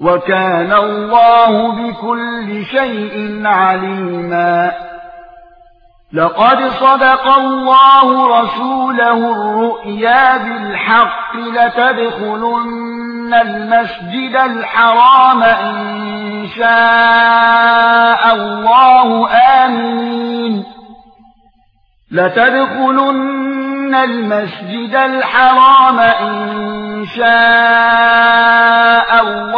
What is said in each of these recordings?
وكان الله بكل شيء عليما. لقد صدق الله رسوله الرؤيا بالحق لتدخلن المسجد الحرام إن شاء الله آمين لتدخلن المسجد الحرام إن شاء الله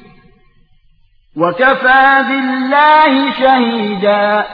وكفى بالله شهيدا